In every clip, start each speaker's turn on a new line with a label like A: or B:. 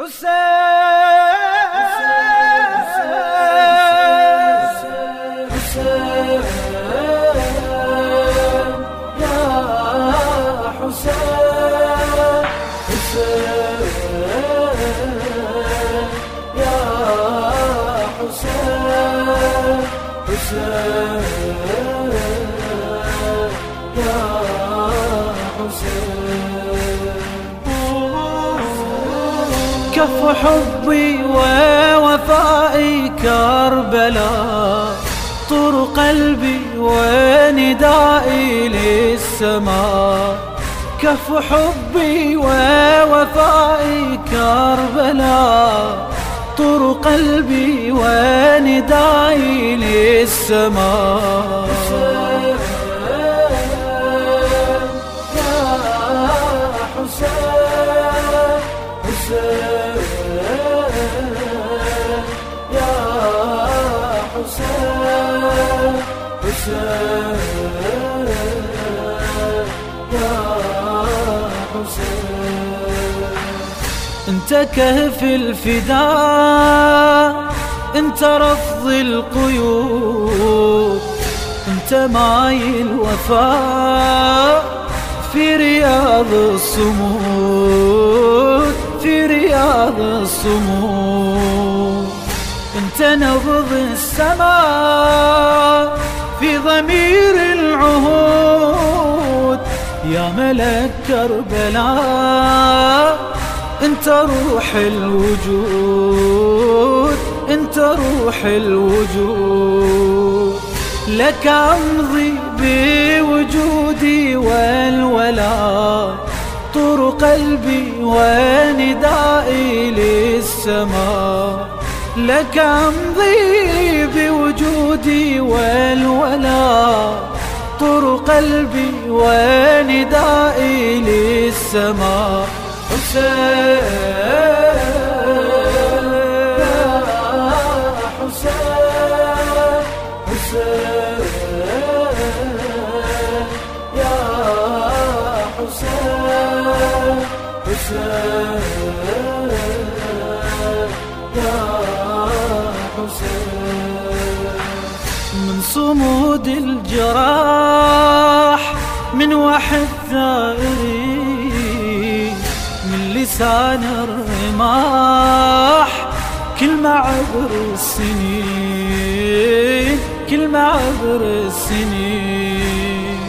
A: حسين حسين يا حسين حسين يا حسين حسين كف حبي ووفائي كربلاء طر قلبي وندائي للسماء. كف حبي ووفائي كربلاء طر قلبي وندائي للسماء. انت كهف الفداء انت رفض القيود انت ماي الوفاء في رياض الصمود في رياض الصمود انت نبض السماء في ضمير العهود. يا ملك كربلاء انت روح الوجود انت روح الوجود. لك أمضي بوجودي والولاء طور قلبي وندائي للسماء. لك أمضي بوجودي والولاء. طور قلبي وندائي للسماء. حسين من صمود الجراح من وحد ثائري من لسان الرماح كل ما عبر السنين كل ما عبر السنين.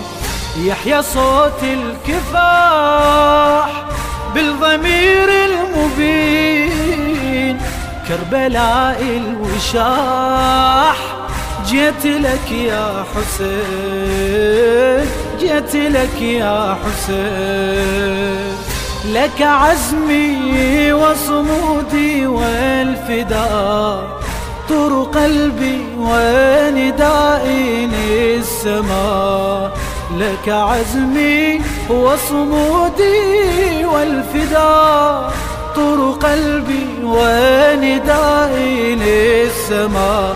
A: يحيى صوت الكفاح بالضمير المبين كربلاء الوشاح جيت لك يا حسين جيت لك يا حسين. لك عزمي وصمودي والفداء طر قلبي وندائي للسماء. لك عزمي وصمودي والفداء طر قلبي وندائي للسماء.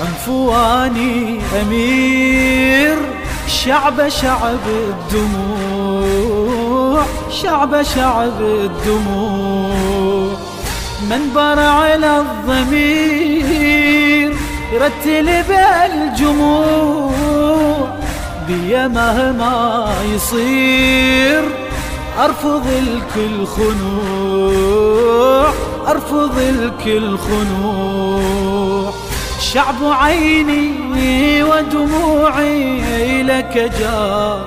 A: عنفواني أمير. شعب شعب الدموع شعب شعب الدموع. من برع الضمير يرتل بالجموع. بيا مهما يصير أرفض الكل خنوع أرفض الكل خنوع. شعب عيني ودموعي لك جار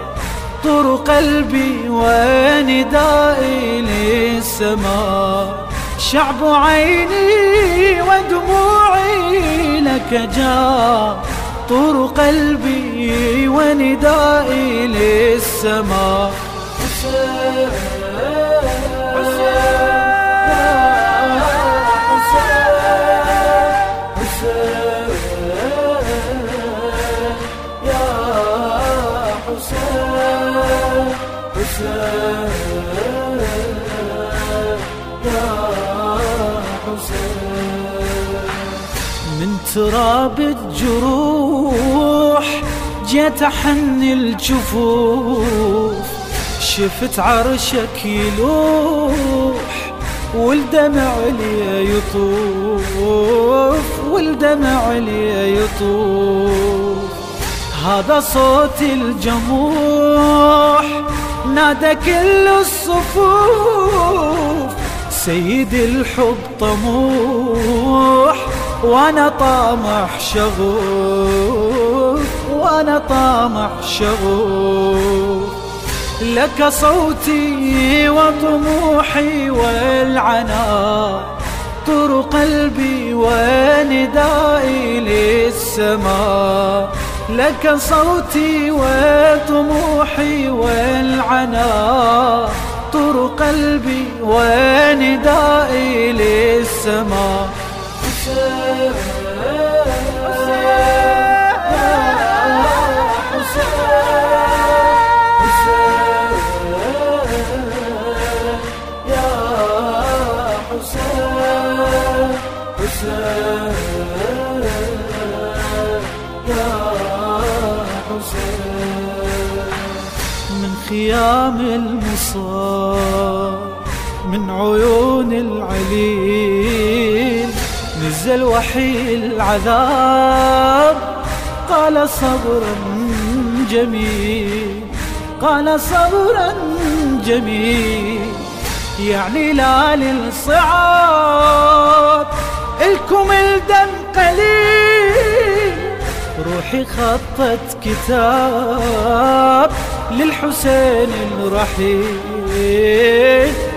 A: طر قلبي وندائي للسماء. شعب عيني ودموعي لك جار طور قلبي وندائي للسماء. حسين من تراب الجروح جيت احن الجفوف. شفت عرشك يلوح والدمع لي يطوف والدمع لي يطوف. هذا صوت الجموح نادى كل الصفوف. سيد الحب طموح وأنا طامح شغوف وأنا طامح شغوف. لك صوتي وطموحي والعناء طر قلبي وندائي للسماء. لك صوتي وطموحي والعناء طر قلبي وندائي للسماء؟ خيام المصاب من عيون العليل نزل وحي العذاب. قال صبرا جميل قال صبرا جميل يعني لا للصعاب. الكم الدم قليل. روحي خطت كتاب للحسين الرحيل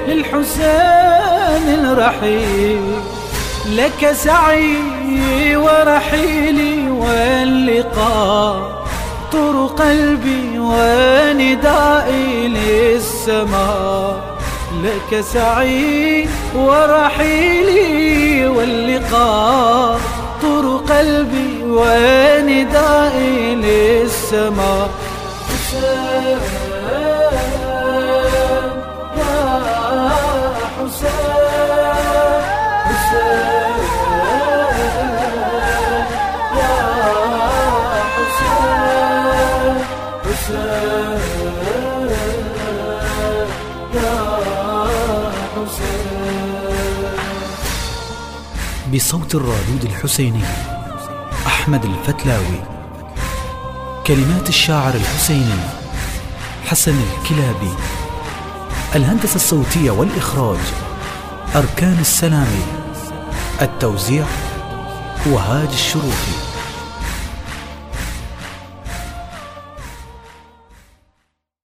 A: للحسين الرحيل لك سعي ورحيلي واللقاء طر قلبي وندائي للسماء. لك سعي ورحيلي واللقاء طر قلبي وندائي للسماء يا
B: بصوت الرادود الحسيني. أحمد الفتلاوي. كلمات الشاعر الحسيني حسن الكلابي. الهندسة الصوتية والإخراج أركان السلامي. التوزيع وهاج الشروقي.